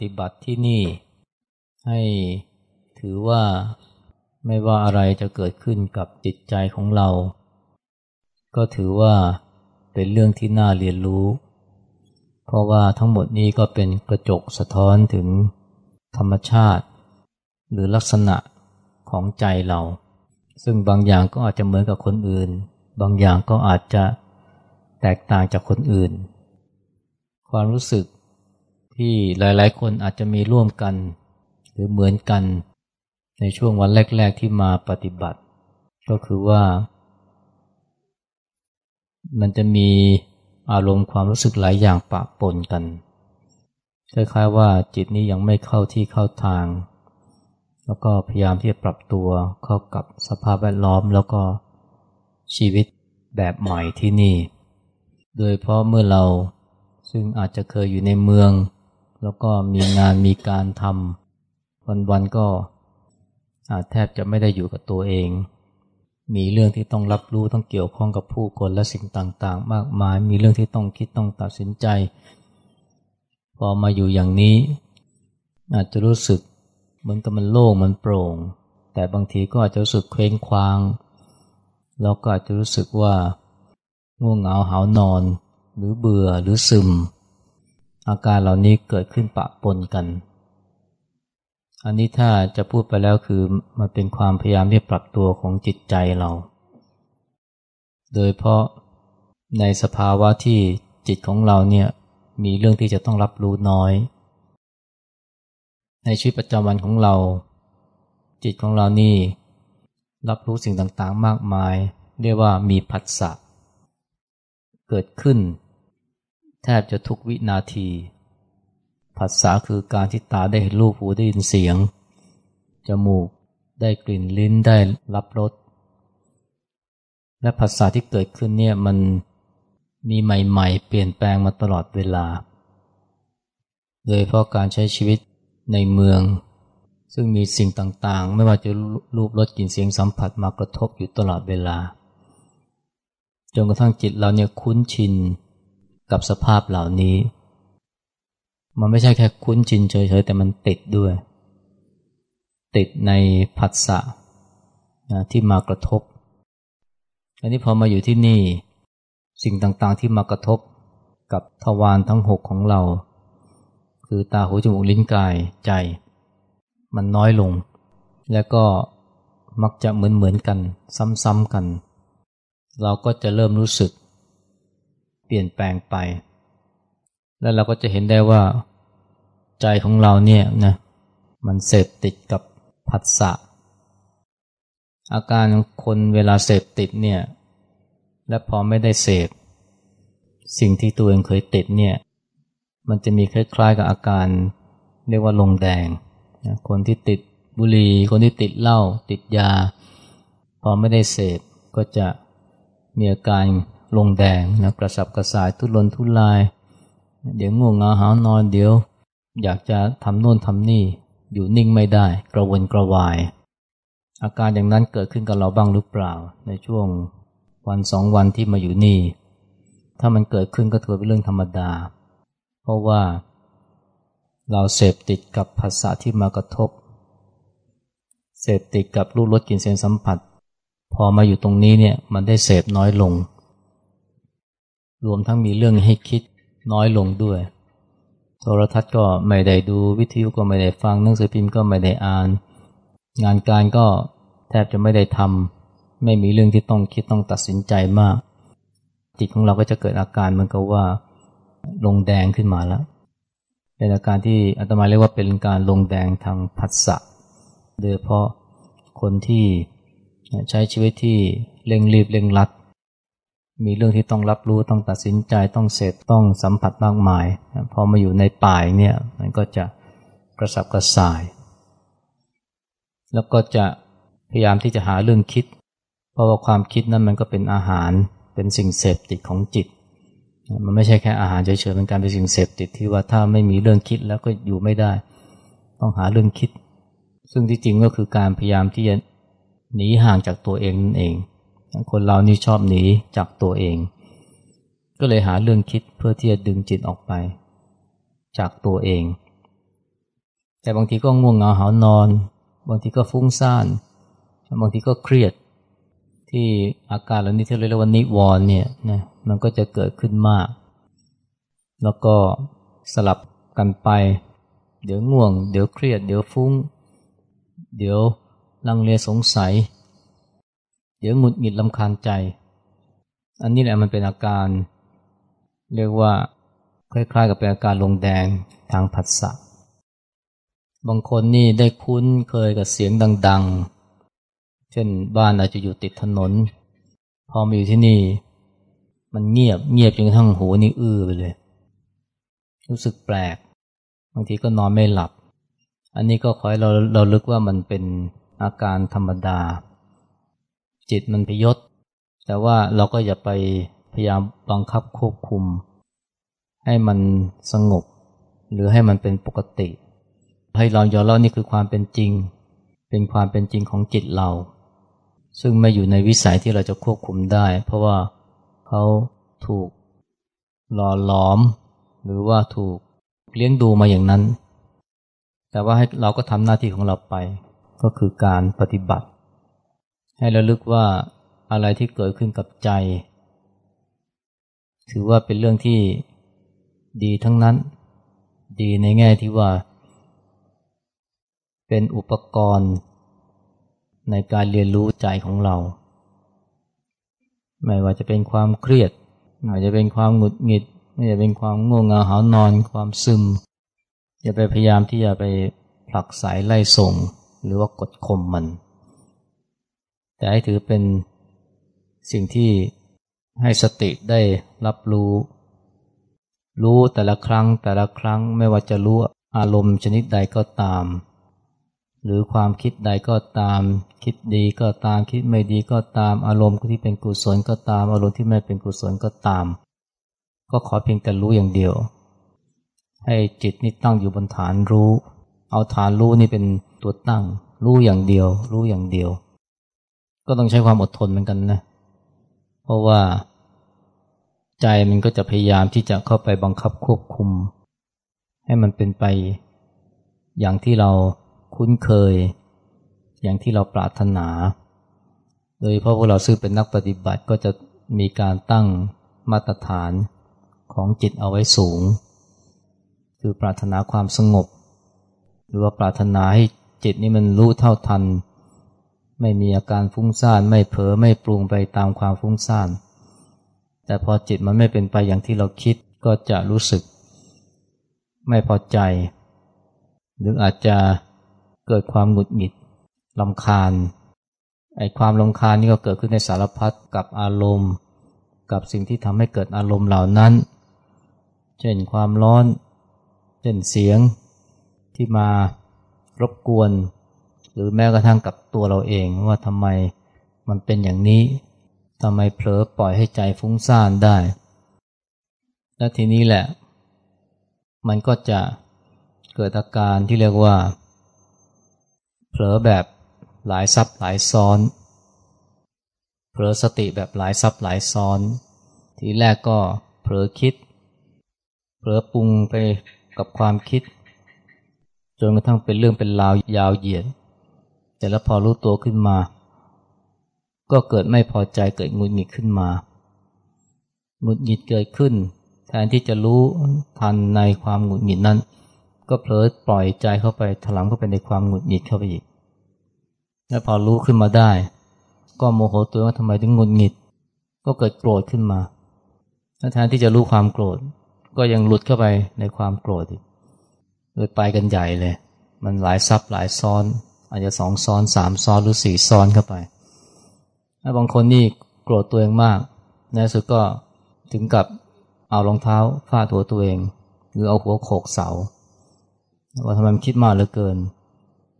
ฏิบัติที่นี่ ให้ถือว่าไม่ว่าอะไรจะเกิดขึ้นกับจิตใจของเรา ก็ถือว่าเป็นเรื่องที่น่าเรียนรู้ เพราะว่าทั้งหมดนี้ก็เป็นกระจกสะท้อนถึงธรรมชาติ หรือลักษณะของใจเรา ซึ่งบางอย่างก็อาจจะเหมือนกับคนอื่น บางอย่างก็อาจจะแตกต่างจากคนอื่น ความรู้สึก ที่หลายๆ คนอาจจะมีร่วมกัน หรือเหมือนกันในช่วงวันแรก ๆ ที่มาปฏิบัติ ก็คือว่า มันจะมีอารมณ์ความรู้สึกหลายอย่างปะปนกันคล้ายๆว่าจิตนี้ยังไม่เข้าที่เข้าทาง แล้วก็พยายามที่จะปรับตัวเข้ากับสภาพแวดล้อมแล้วก็ชีวิตแบบใหม่ที่นี่ โดยเพราะเมื่อเราซึ่งอาจจะเคยอยู่ในเมือง แล้วก็มีงานมีการทำวันๆก็อาจแทบจะไม่ได้อยู่กับตัวเอง มีเรื่องที่ต้องรับรู้ต้องเกี่ยวข้องกับผู้คนและสิ่งต่างๆ มากมาย มีเรื่องที่ต้องคิดต้องตัดสินใจ พอมาอยู่อย่างนี้ อาจจะรู้สึกเหมือนกับมันโล่งมันโปร่ง แต่บางทีก็อาจจะรู้สึกเคว้งคว้าง แล้วก็อาจจะรู้สึกว่าง่วงเหงาหานอน หรือเบื่อหรือซึม อาการเหล่านี้เกิดขึ้นปะปนกัน อันนี้ถ้าจะพูดไปแล้วคือมันเป็นความพยายามที่ปรับตัวของจิตใจเรา โดยเพราะในสภาวะที่จิตของเราเนี่ยมีเรื่องที่จะต้องรับรู้น้อย ในชีวิตประจำวันของเรา จิตของเรานี่รับรู้สิ่งต่างๆ มากมาย เรียกว่ามีผัสสะเกิดขึ้น แทบจะทุกวินาที ผัสสะคือการที่ตาได้เห็นรูปหูได้ยินเสียง จมูกได้กลิ่นลิ้นได้รับรส และภาษาที่เกิดขึ้นเนี่ยมันมีใหม่ๆ เปลี่ยนแปลงมาตลอดเวลา โดยเพราะการใช้ชีวิตในเมือง ซึ่งมีสิ่งต่างๆ ไม่ว่าจะรูปรสกลิ่นเสียงสัมผัสมากระทบอยู่ตลอดเวลา จนกระทั่งจิตเราเนี่ยคุ้นชิน กับสภาพเหล่านี้ มันไม่ใช่แค่คุ้นชินเฉยๆแต่มันติดด้วย ติดในผัสสะนะที่มากระทบ อันนี้พอมาอยู่ที่นี่ สิ่งต่างๆที่มากระทบกับทวารทั้งหกของเรา คือตาหูจมูกลิ้นกายใจ มันน้อยลง แล้วก็มักจะเหมือนๆกัน ซ้ำๆกัน เราก็จะเริ่มรู้สึก เปลี่ยนแปลงไป แล้วเราก็จะเห็นได้ว่า ใจของเราเนี่ยนะมันเสพติดกับผัสสะอาการคนเวลาเสพติดเนี่ยและพอไม่ได้เสพ สิ่งที่ตัวเองเคยติดเนี่ยมันจะมีคล้ายๆกับอาการเรียกว่าลงแดงนะคนที่ติดบุหรี่ คนที่ติดเหล้าติดยา พอไม่ได้เสพก็จะมีอาการ ลงแดงนะกระสับกระส่ายทุรนทุราย เดี๋ยวง่วงเหงาหานอนเดี๋ยว อยากจะทำโน่นทำนี่ อยู่นิ่งไม่ได้ กระวนกระวาย อาการอย่างนั้นเกิดขึ้นกับเราบ้างหรือเปล่า ในช่วงวันสองวันที่มาอยู่นี่ ถ้ามันเกิดขึ้นก็ถือเป็นเรื่องธรรมดา เพราะว่า เราเสพติดกับภาษาที่มากระทบ เสพติดกับรูปรสกลิ่นเสียงสัมผัส พอมาอยู่ตรงนี้เนี่ยมันได้เสพน้อยลง รวมทั้งมีเรื่องให้คิดน้อยลงด้วย โทรทัศน์ก็ไม่ได้ดูวิทยุก็ไม่ได้ฟังหนังสือพิมพ์ก็ไม่ได้อ่าน งานการก็แทบจะไม่ได้ทำไม่มีเรื่องที่ต้องคิดต้องตัดสินใจมาก จิตของเราก็จะเกิดอาการเหมือนกับว่า ลงแดงขึ้นมาแล้ว เป็นอาการที่อาตมาเรียกว่าเป็นการลงแดงทางผัสสะโดยเพราะคนที่ใช้ชีวิตที่เร่งรีบเร่งรัด มีเรื่องที่ต้องรับรู้ต้องตัดสินใจต้องเสพต้องสัมผัสมากมาย พอมาอยู่ในป่ายเนี่ยมันก็จะกระสับกระส่าย แล้วก็จะพยายามที่จะหาเรื่องคิด เพราะว่าความคิดนั้นมันก็เป็นอาหารเป็นสิ่งเสพติดของจิต มันไม่ใช่แค่อาหารเฉยๆเป็นการเป็นสิ่งเสพติดที่ว่าถ้าไม่มีเรื่องคิดแล้วก็อยู่ไม่ได้ ต้องหาเรื่องคิด ซึ่งที่จริงก็คือการพยายามที่จะหนีห่างจากตัวเองนั่นเอง คนเรานี่ชอบหนีจากตัวเอง ก็เลยหาเรื่องคิดเพื่อที่จะดึงจิตออกไป จากตัวเอง แต่บางทีก็ง่วงเหงาหานอน บางทีก็ฟุ้งซ่าน บางทีก็เครียด ที่อาการเหล่านี้ที่เรียกว่านิวรณ์เนี่ยนะมันก็จะเกิดขึ้นมาก แล้วก็สลับกันไป เดี๋ยวง่วง เดี๋ยวเครียด เดี๋ยวฟุ้ง เดี๋ยวลังเลสงสัย เดี๋ยวหงุดหงิดลำคาญใจ อันนี้แหละมันเป็นอาการ เรียกว่าคล้ายๆกับเป็นอาการลงแดงทางผัสสะบางคนนี่ได้คุ้นเคยกับเสียงดัง ๆ เช่นบ้านอาจจะอยู่ติดถนน พอมาอยู่ที่นี่ มันเงียบเงียบจนกระทั่งหูนี่อื้อไปเลย รู้สึกแปลก บางทีก็นอนไม่หลับ อันนี้ก็ขอให้เราเราลึกว่ามันเป็นอาการธรรมดา จิตมันพยศ แต่ว่าเราก็อย่าไปพยายามบังคับควบคุม ให้มันสงบ หรือให้มันเป็นปกติ ให้เรายอมรับนี่คือความเป็นจริง เป็นความเป็นจริงของจิตเรา ซึ่งไม่อยู่ในวิสัยที่เราจะควบคุมได้ เพราะว่าเขาถูกหล่อหลอม หรือว่าถูกเลี้ยงดูมาอย่างนั้น แต่ว่าให้เราก็ทำหน้าที่ของเราไป ก็คือการปฏิบัติ ให้ระลึกว่าอะไรที่เกิดขึ้นกับใจ ถือว่าเป็นเรื่องที่ดีทั้งนั้น ดีในแง่ที่ว่า เป็นอุปกรณ์ ในการเรียนรู้ใจของเรา ไม่ว่าจะเป็นความเครียด ไม่ว่าจะเป็นความหงุดหงิด ไม่ว่าจะเป็นความง่วงเหงาหานอน ความซึม อย่าไปพยายามที่จะไปผลักสายไล่ส่ง หรือว่ากดข่มมัน แต่ให้ถือเป็นสิ่งที่ให้สติได้รับรู้ รู้แต่ละครั้งแต่ละครั้งไม่ว่าจะรู้อารมณ์ชนิดใดก็ตาม หรือความคิดใดก็ตาม คิดดีก็ตามคิดไม่ดีก็ตาม อารมณ์ที่เป็นกุศลก็ตาม อารมณ์ที่ไม่เป็นกุศลก็ตาม ก็ขอเพียงแต่รู้อย่างเดียว ให้จิตนี่ตั้งอยู่บนฐานรู้ เอาฐานรู้นี่เป็นตัวตั้ง รู้อย่างเดียว รู้อย่างเดียว ก็ต้องใช้ความอดทนเหมือนกันนะ เพราะว่าใจมันก็จะพยายามที่จะเข้าไปบังคับควบคุม ให้มันเป็นไปอย่างที่เราคุ้นเคย อย่างที่เราปรารถนา โดยเพราะพวกเราซึ่งเป็นนักปฏิบัติก็จะมีการตั้งมาตรฐานของจิตเอาไว้สูง คือปรารถนาความสงบ หรือว่าปรารถนาให้จิตนี่มันรู้เท่าทัน ไม่มีอาการฟุ้งซ่านไม่เผลอไม่ปรุงไปตามความฟุ้งซ่านแต่พอจิตมันไม่เป็นไปอย่างที่เราคิดก็จะรู้สึก ไม่พอใจ หรืออาจจะเกิดความหงุดหงิดลำคาญไอ้ความลำคาญนี่ก็เกิดขึ้นในสารพัดกับอารมณ์ กับสิ่งที่ทำให้เกิดอารมณ์เหล่านั้น เช่นความร้อน เช่นเสียงที่มารบกวน หรือแม้กระทั่งกับตัวเราเองว่าทำไมมันเป็นอย่างนี้ทำไมเผลอปล่อยให้ใจฟุ้งซ่านได้ และทีนี้แหละ มันก็จะเกิดอาการที่เรียกว่า เผลอแบบหลายซับหลายซ้อน เผลอสติแบบหลายซับหลายซ้อน ทีแรกก็เผลอคิด เผลอปรุงไปกับความคิด จนกระทั่งเป็นเรื่องเป็นราวยาวเหยียด แต่แล้วพอรู้ตัวขึ้นมา ก็เกิดไม่พอใจเกิดงุดหงิดขึ้นมาหงุดหงิดเกิดขึ้น แทนที่จะรู้ทันในความหงุดหงิดนั้น ก็เผลอปล่อยใจเข้าไปถลำเข้าไปในความหงุดหงิดเข้าไปอีก แล้วพอรู้ขึ้นมาได้ ก็โมโหตัวว่าทำไมถึงหงุดหงิด ก็เกิดโกรธขึ้นมาแทนที่จะรู้ความโกรธ ก็ยังหลุดเข้าไปในความโกรธอีกเลยไปกันใหญ่เลย มันหลายซับหลายซ้อน อาจจะสองซ้อนสามซ้อนหรือสี่ซ้อนเข้าไปถ้าบางคนนี่โกรธตัวเองมาก ในสุดก็ถึงกับเอารองเท้าฟาดหัวตัวเอง หรือเอาหัวโขกเสา ว่าทำไมมันคิดมากเหลือเกิน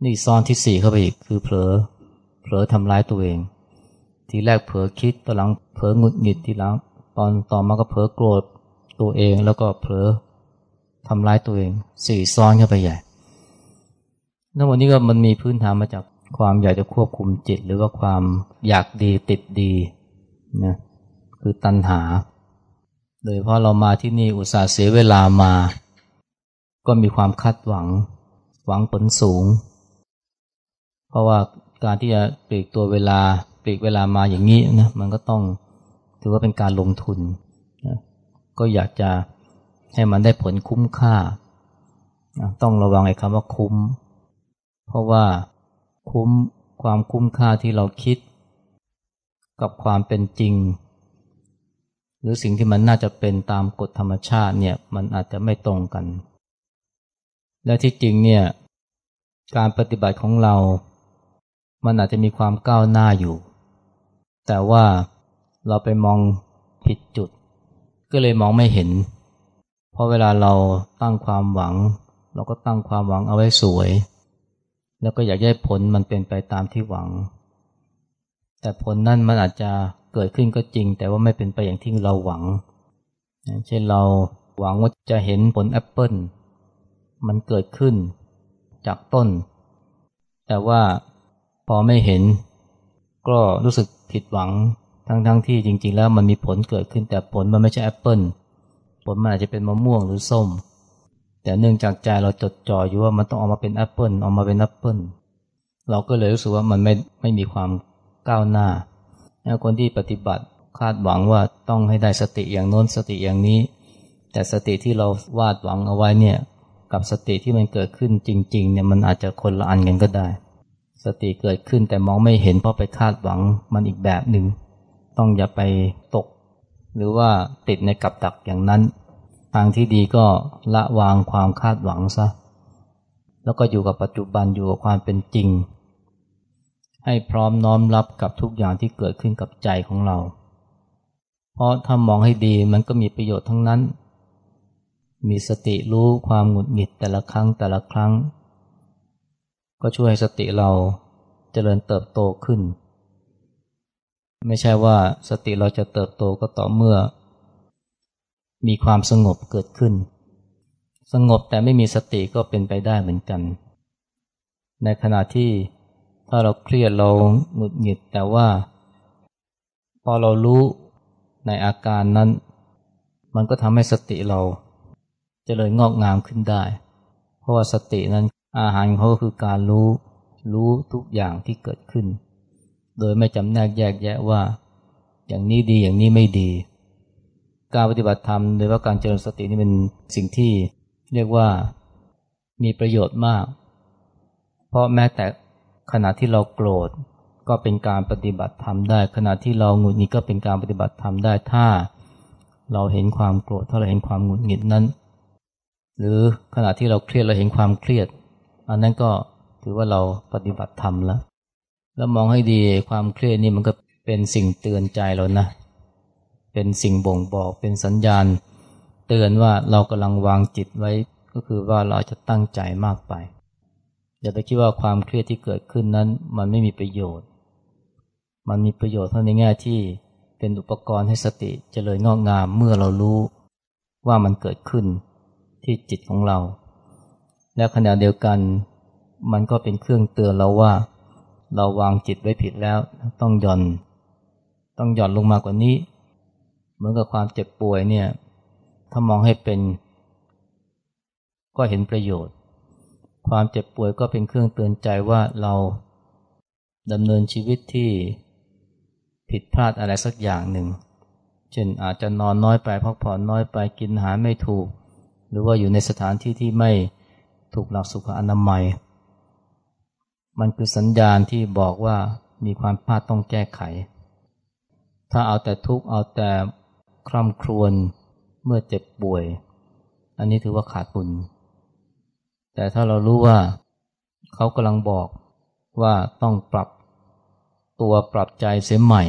นี่ซ้อนที่สี่เข้าไปอีกคือเผลอเผลอทำร้ายตัวเอง ทีแรกเผลอคิดตอนหลังเผลอหงุดหงิดทีหลังตอนต่อมาก็เผลอโกรธตัวเองแล้วก็เผลอทำร้ายตัวเองสี่ซ้อนเข้าไปใหญ่ ทั้งหมดนี้ก็มันมีพื้นฐานมาจากความอยากจะควบคุมจิต หรือว่าความอยากดีติดดีนะคือตัณหา โดยเพราะเรามาที่นี่อุตส่าห์เสียเวลามา ก็มีความคาดหวัง หวังผลสูง เพราะว่าการที่จะปลีกตัวเวลาปลีกเวลามาอย่างนี้นะมันก็ต้องถือว่าเป็นการลงทุนนะก็อยากจะให้มันได้ผลคุ้มค่า ต้องระวังไอ้คำว่าคุ้ม เพราะว่าคุ้มความคุ้มค่าที่เราคิด กับความเป็นจริง หรือสิ่งที่มันน่าจะเป็นตามกฎธรรมชาติเนี่ยมันอาจจะไม่ตรงกัน และที่จริงเนี่ยการปฏิบัติของเรา มันอาจจะมีความก้าวหน้าอยู่ แต่ว่าเราไปมองผิดจุด ก็เลยมองไม่เห็น เพราะเวลาเราตั้งความหวัง เราก็ตั้งความหวังเอาไว้สวย แล้วก็อยากให้ผลมันเป็นไปตามที่หวัง แต่ผลนั่นมันอาจจะเกิดขึ้นก็จริง แต่ว่าไม่เป็นไปอย่างที่เราหวัง เช่นเราหวังว่าจะเห็นผลแอปเปิลมันเกิดขึ้นจากต้น แต่ว่าพอไม่เห็น ก็รู้สึกผิดหวังทั้งๆที่จริง ๆ แล้วมันมีผลเกิดขึ้นแต่ผลมันไม่ใช่แอปเปิลผลมันอาจจะเป็นมะม่วงหรือส้ม แต่เนื่องจากใจเราจดจ่ออยู่ว่ามันต้องออกมาเป็นแอปเปิลออกมาเป็นแอปเปิลเราก็เลยรู้สึกว่ามันไม่ไม่มีความก้าวหน้า คนที่ปฏิบัติคาดหวังว่าต้องให้ได้สติอย่างโน้นสติอย่างนี้ แต่สติที่เราวาดหวังเอาไว้เนี่ยกับสติที่มันเกิดขึ้นจริง ๆ เนี่ยมันอาจจะคนละอันกันก็ได้ สติเกิดขึ้นแต่มองไม่เห็นเพราะไปคาดหวังมันอีกแบบหนึ่งต้องอย่าไปตก หรือว่าติดในกับดักอย่างนั้น ทางที่ดีก็ละวางความคาดหวังซะ แล้วก็อยู่กับปัจจุบันอยู่กับความเป็นจริง ให้พร้อมน้อมรับกับทุกอย่างที่เกิดขึ้นกับใจของเรา เพราะถ้ามองให้ดีมันก็มีประโยชน์ทั้งนั้น มีสติรู้ความหงุดหงิดแต่ละครั้งแต่ละครั้ง ก็ช่วยให้สติเราเจริญเติบโตขึ้น ไม่ใช่ว่าสติเราจะเติบโตก็ต่อเมื่อ มีความสงบเกิดขึ้น สงบแต่ไม่มีสติก็เป็นไปได้เหมือนกัน ในขณะที่ถ้าเราเครียดเราหงุดหงิดแต่ว่า พอเรารู้ในอาการนั้น มันก็ทำให้สติเราจเจริญงอกงามขึ้นได้ เพราะว่าสตินั้นอาหารเขาคือการรู้รู้ทุกอย่างที่เกิดขึ้น โดยไม่จำแนกแยกแยะว่า อย่างนี้ดีอย่างนี้ไม่ดี การปฏิบัติธรรมโดยว่าการเจริญสตินี่เป็นสิ่งที่เรียกว่ามีประโยชน์มาก เพราะแม้แต่ขณะที่เราโกรธก็เป็นการปฏิบัติธรรมได้ ขณะที่เราหงุดหงิดก็เป็นการปฏิบัติธรรมได้ถ้า เราเห็นความโกรธถ้าเราเห็นความหงุดหงิดนั้น หรือขณะที่เราเครียดเราเห็นความเครียด อันนั้นก็ถือว่าเราปฏิบัติธรรมแล้ว แล้วมองให้ดีความเครียดนี่มันก็เป็นสิ่งเตือนใจเรานะ เป็นสิ่งบ่งบอกเป็นสัญญาณ เตือนว่าเรากำลังวางจิตไว้ ก็คือว่าเราจะตั้งใจมากไป อย่าไปคิดว่าความเครียดที่เกิดขึ้นนั้น มันไม่มีประโยชน์ มันมีประโยชน์เท่าในแง่ที่เป็นอุปกรณ์ให้สติจเจริญงอกงามเมื่อเรารู้ว่ามันเกิดขึ้นที่จิตของเรา และขณะเดียวกันมันก็เป็นเครื่องเตือนเราว่า เราวางจิตไว้ผิดแล้วต้องหย่อน ต้องหย่อนลงมากว่านี้ เหมือนกับความเจ็บป่วยเนี่ย ถ้ามองให้เป็น ก็เห็นประโยชน์ ความเจ็บป่วยก็เป็นเครื่องเตือนใจว่าเราดำเนินชีวิตที่ผิดพลาดอะไรสักอย่างหนึ่ง เช่นอาจจะนอนน้อยไปพักผ่อนน้อยไปกินอาหารไม่ถูก หรือว่าอยู่ในสถานที่ที่ไม่ถูกหลักสุขอนามัย มันคือสัญญาณที่บอกว่ามีความพลาดต้องแก้ไข ถ้าเอาแต่ทุกข์เอาแต่ คร่ำครวญเมื่อเจ็บป่วย อันนี้ถือว่าขาดบุญ แต่ถ้าเรารู้ว่าเขากำลังบอกว่าต้องปรับตัวปรับใจเสียใหม่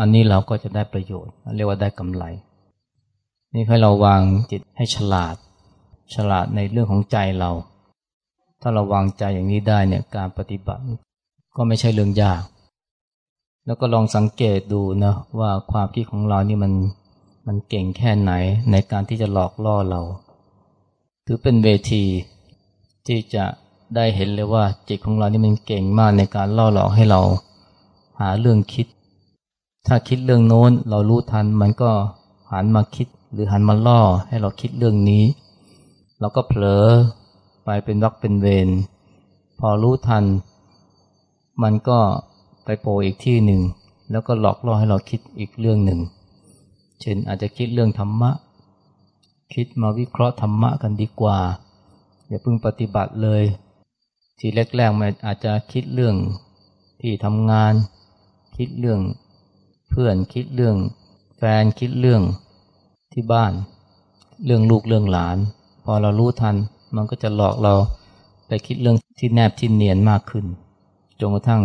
อันนี้เราก็จะได้ประโยชน์ เรียกว่าได้กำไร นี่ให้เราวางจิตให้ฉลาด ฉลาดในเรื่องของใจเรา ถ้าเราวางใจอย่างนี้ได้เนี่ยการปฏิบัติ ก็ไม่ใช่เรื่องยาก แล้วก็ลองสังเกตดูนะว่าความคิดของเรานี่มันมันเก่งแค่ไหนในการที่จะหลอกล่อเรา ถือเป็นเวทีที่จะได้เห็นเลยว่าจิตของเรานี่มันเก่งมากในการล่อหลอกให้เราหาเรื่องคิด ถ้าคิดเรื่องโน้นเรารู้ทันมันก็หันมาคิดหรือหันมาล่อให้เราคิดเรื่องนี้ เราก็เผลอไปเป็นวักเป็นเวรพอรู้ทัน มันก็ ไปโผล่อีกที่หนึ่ง แล้วก็หลอกล่อให้เราคิดอีกเรื่องหนึ่ง เช่นอาจจะคิดเรื่องธรรมะ คิดมาวิเคราะห์ธรรมะกันดีกว่า อย่าเพิ่งปฏิบัติเลย ทีแรกๆมันอาจจะคิดเรื่องที่ทำงาน คิดเรื่องเพื่อนคิดเรื่อง แฟนคิดเรื่องที่บ้าน เรื่องลูกเรื่องหลาน พอเรารู้ทัน มันก็จะหลอกเราไปคิดเรื่องที่แนบที่เนียนมากขึ้นจนกระทั่ง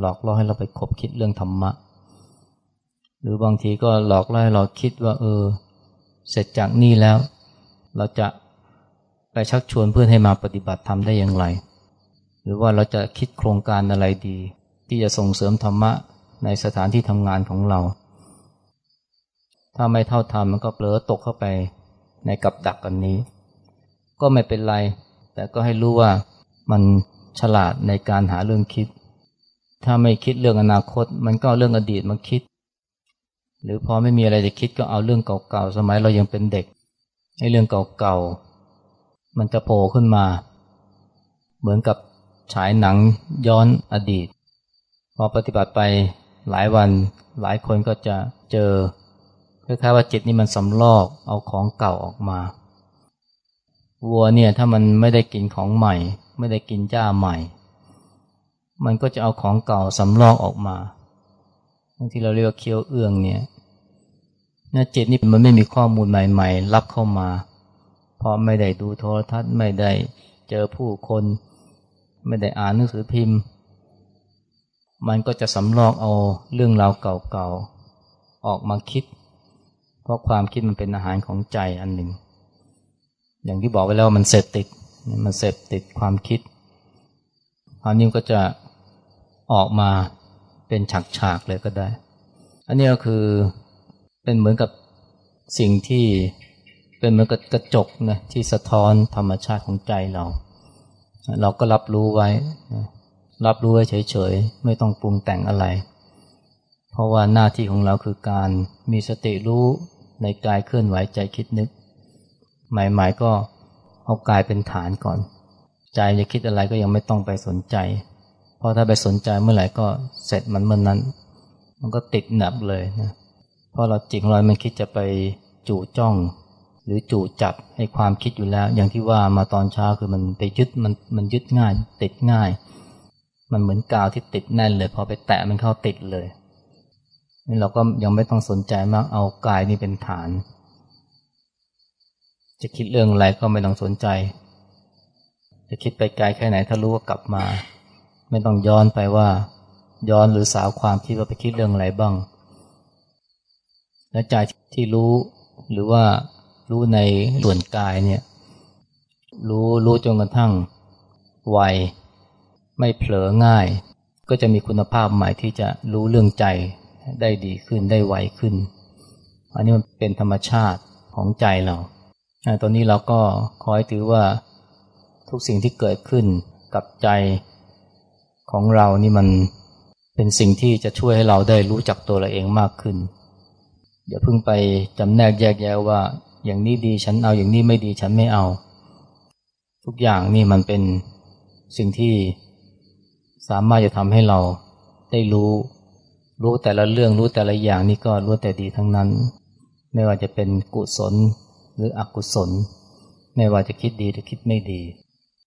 หลอกล่อให้เราไปคบคิดเรื่องธรรมะ หรือบางทีก็หลอกล่อให้เราคิดว่า เออ เสร็จจากนี่แล้ว เราจะไปชักชวนเพื่อนให้มาปฏิบัติธรรมได้อย่างไร หรือว่าเราจะคิดโครงการอะไรดี ที่จะส่งเสริมธรรมะในสถานที่ทำงานของเรา ถ้าไม่เท่าทำมันก็เปลือตกเข้าไปในกับดักกันนี้ ก็ไม่เป็นไร แต่ก็ให้รู้ว่ามันฉลาดในการหาเรื่องคิด ถ้าไม่คิดเรื่องอนาคต มันก็เรื่องอดีตมาคิด หรือพอไม่มีอะไรจะคิดก็เอาเรื่องเก่าๆสมัยเรายังเป็นเด็กให้เรื่องเก่าๆมันจะโผล่ขึ้นมา เหมือนกับฉายหนังย้อนอดีต พอปฏิบัติไปหลายวันหลายคนก็จะเจอคล้ายๆว่าจิตนี่มันสำลอกเอาของเก่าออกมาวัวเนี่ยถ้ามันไม่ได้กินของใหม่ ไม่ได้กินจ้าใหม่ มันก็จะเอาของเก่าสำลอกออกมาบางที่เราเรียกว่าเคี้ยวเอื้องเนี่ยน่จิตนี่มันไม่มีข้อมูลใหม่ๆ รับเข้ามา เพราะไม่ได้ดูโทรทัศน์ไม่ได้เจอผู้คน ไม่ได้อ่านหนังสือพิมพ์ มันก็จะสำรอกเอาเรื่องราวเก่าๆ ออกมาคิด เพราะความคิดมันเป็นอาหารของใจอันหนึ่ง อย่างที่บอกไว้แล้วมันเสพติด มันเสพติดความคิดอันนี้ก็จะ ออกมาเป็นฉากๆเลยก็ได้ อันนี้ก็คือเป็นเหมือนกับสิ่งที่เป็นเหมือนกับกระจกนะที่สะท้อนธรรมชาติของใจเรา เราก็รับรู้ไว้ รับรู้ไว้เฉยๆ ไม่ต้องปรุงแต่งอะไร เพราะว่าหน้าที่ของเราคือการมีสติรู้ในกายเคลื่อนไหวใจคิดนึก ใหม่ๆก็เอากายเป็นฐานก่อน ใจจะคิดอะไรก็ยังไม่ต้องไปสนใจ เพราะถ้าไปสนใจเมื่อไหร่ก็เสร็จมันเมื่อนนั้น มันก็ติดหนับเลยนะเพราะเราจิตของเรามันคิดจะไปจู่จ้อง หรือจู่จับให้ความคิดอยู่แล้ว อย่างที่ว่ามาตอนเช้าคือมันไปยึดมันมันยึดง่าย ติดง่าย มันเหมือนกาวที่ติดแน่นเลยพอไปแตะมันเข้าติดเลยนี่เราก็ยังไม่ต้องสนใจมากเอากายนี่เป็นฐาน จะคิดเรื่องอะไรก็ไม่ต้องสนใจ จะคิดไปไกลแค่ไหนถ้ารู้ว่ากลับมา ไม่ต้องย้อนไปว่าย้อนหรือสาวความคิดว่าไปคิดเรื่องอะไรบ้าง และใจที่รู้หรือว่ารู้ในส่วนกายเนี่ยรู้รู้จนกระทั่งไวไม่เผลอง่าย ก็จะมีคุณภาพใหม่ที่จะรู้เรื่องใจได้ดีขึ้นได้ไวขึ้น อันนี้มันเป็นธรรมชาติของใจเราตอนนี้เราก็คอยถือว่าทุกสิ่งที่เกิดขึ้นกับใจ ของเรานี่มันเป็นสิ่งที่จะช่วยให้เราได้รู้จักตัวเราเองมากขึ้นอย่าเพิ่งไปจำแนกแยกแยะว่า อย่างนี้ดีฉันเอาอย่างนี้ไม่ดีฉันไม่เอา ทุกอย่างนี่มันเป็นสิ่งที่สามารถจะทำให้เราได้รู้ รู้แต่ละเรื่องรู้แต่ละอย่างนี่ก็รู้แต่ดีทั้งนั้น ไม่ว่าจะเป็นกุศลหรืออกุศล ไม่ว่าจะคิดดีหรือคิดไม่ดี